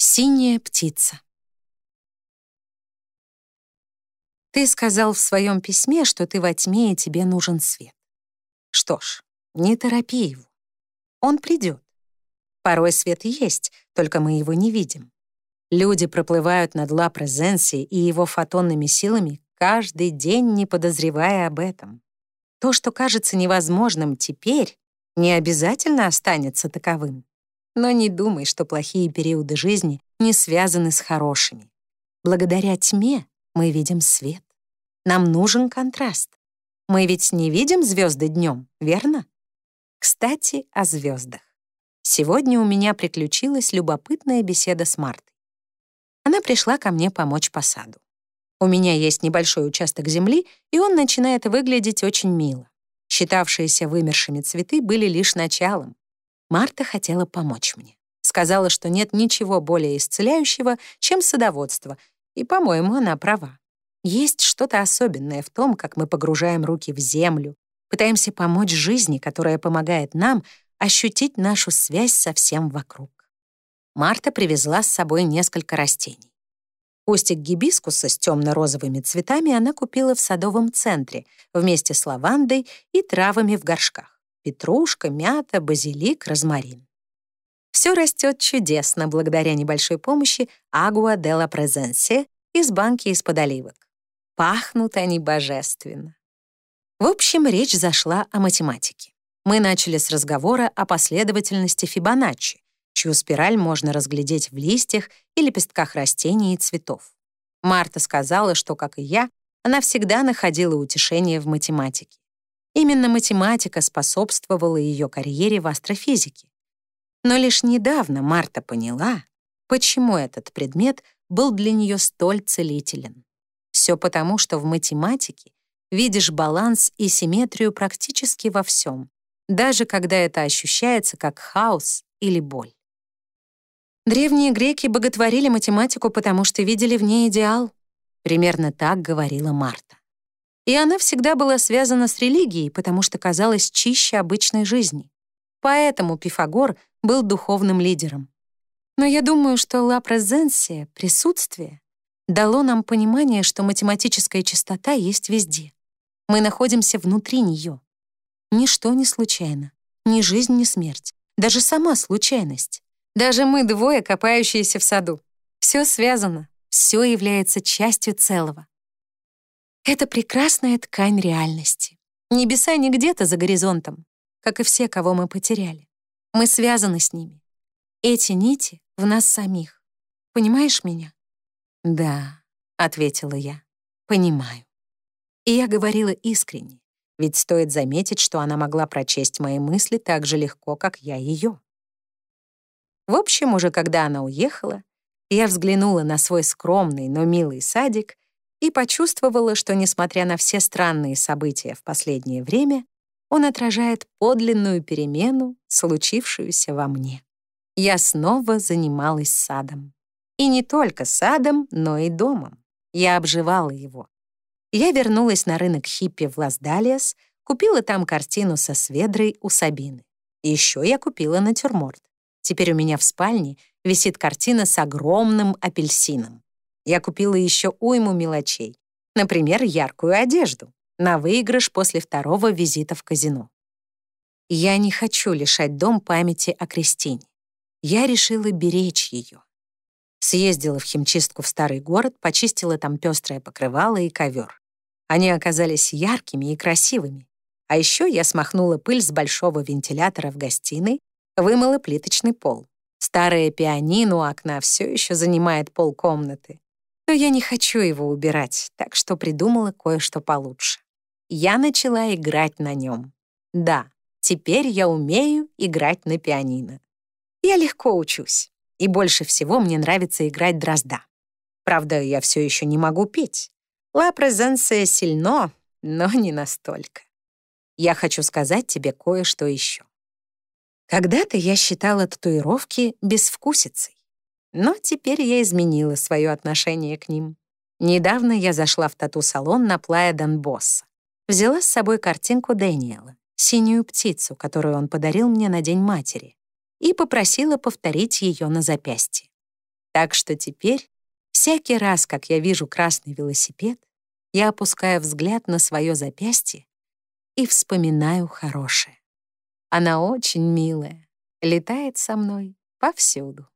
Синяя птица. Ты сказал в своем письме, что ты во тьме и тебе нужен свет. Что ж, не торопи его. Он придет. Порой свет есть, только мы его не видим. Люди проплывают над Ла Презенси и его фотонными силами каждый день, не подозревая об этом. То, что кажется невозможным теперь, не обязательно останется таковым. Но не думай, что плохие периоды жизни не связаны с хорошими. Благодаря тьме мы видим свет. Нам нужен контраст. Мы ведь не видим звезды днем, верно? Кстати, о звездах. Сегодня у меня приключилась любопытная беседа с Мартой. Она пришла ко мне помочь по саду. У меня есть небольшой участок земли, и он начинает выглядеть очень мило. Считавшиеся вымершими цветы были лишь началом. Марта хотела помочь мне. Сказала, что нет ничего более исцеляющего, чем садоводство, и, по-моему, она права. Есть что-то особенное в том, как мы погружаем руки в землю, пытаемся помочь жизни, которая помогает нам ощутить нашу связь со всем вокруг. Марта привезла с собой несколько растений. Кустик гибискуса с темно-розовыми цветами она купила в садовом центре вместе с лавандой и травами в горшках. Петрушка, мята, базилик, розмарин. Все растет чудесно благодаря небольшой помощи Агуа де ла Презенсе из банки из-под оливок. Пахнут они божественно. В общем, речь зашла о математике. Мы начали с разговора о последовательности Фибоначчи, чью спираль можно разглядеть в листьях и лепестках растений и цветов. Марта сказала, что, как и я, она всегда находила утешение в математике. Именно математика способствовала ее карьере в астрофизике. Но лишь недавно Марта поняла, почему этот предмет был для нее столь целителен. Все потому, что в математике видишь баланс и симметрию практически во всем, даже когда это ощущается как хаос или боль. Древние греки боготворили математику, потому что видели в ней идеал. Примерно так говорила Марта. И она всегда была связана с религией, потому что казалась чище обычной жизни. Поэтому Пифагор был духовным лидером. Но я думаю, что ла презенсия, присутствие, дало нам понимание, что математическая чистота есть везде. Мы находимся внутри нее. Ничто не случайно. Ни жизнь, ни смерть. Даже сама случайность. Даже мы двое, копающиеся в саду. Все связано, все является частью целого. Это прекрасная ткань реальности. Небеса не где-то за горизонтом, как и все, кого мы потеряли. Мы связаны с ними. Эти нити в нас самих. Понимаешь меня? «Да», — ответила я, — «понимаю». И я говорила искренне, ведь стоит заметить, что она могла прочесть мои мысли так же легко, как я ее. В общем, уже когда она уехала, я взглянула на свой скромный, но милый садик и почувствовала, что, несмотря на все странные события в последнее время, он отражает подлинную перемену, случившуюся во мне. Я снова занималась садом. И не только садом, но и домом. Я обживала его. Я вернулась на рынок хиппи в Лас-Далиас, купила там картину со сведрой у Сабины. Еще я купила натюрморт. Теперь у меня в спальне висит картина с огромным апельсином. Я купила еще уйму мелочей. Например, яркую одежду на выигрыш после второго визита в казино. Я не хочу лишать дом памяти о Кристине. Я решила беречь ее. Съездила в химчистку в старый город, почистила там пестрое покрывало и ковер. Они оказались яркими и красивыми. А еще я смахнула пыль с большого вентилятора в гостиной Вымыла плиточный пол. Старое пианино у окна все еще занимает пол комнаты. Но я не хочу его убирать, так что придумала кое-что получше. Я начала играть на нем. Да, теперь я умею играть на пианино. Я легко учусь, и больше всего мне нравится играть дрозда. Правда, я все еще не могу петь. Ла презенция сильно, но не настолько. Я хочу сказать тебе кое-что еще. Когда-то я считала татуировки безвкусицей, но теперь я изменила свое отношение к ним. Недавно я зашла в тату-салон на Плая Донбосса. Взяла с собой картинку Дэниела, синюю птицу, которую он подарил мне на День матери, и попросила повторить ее на запястье. Так что теперь, всякий раз, как я вижу красный велосипед, я опускаю взгляд на свое запястье и вспоминаю хорошее. Она очень милая, летает со мной повсюду.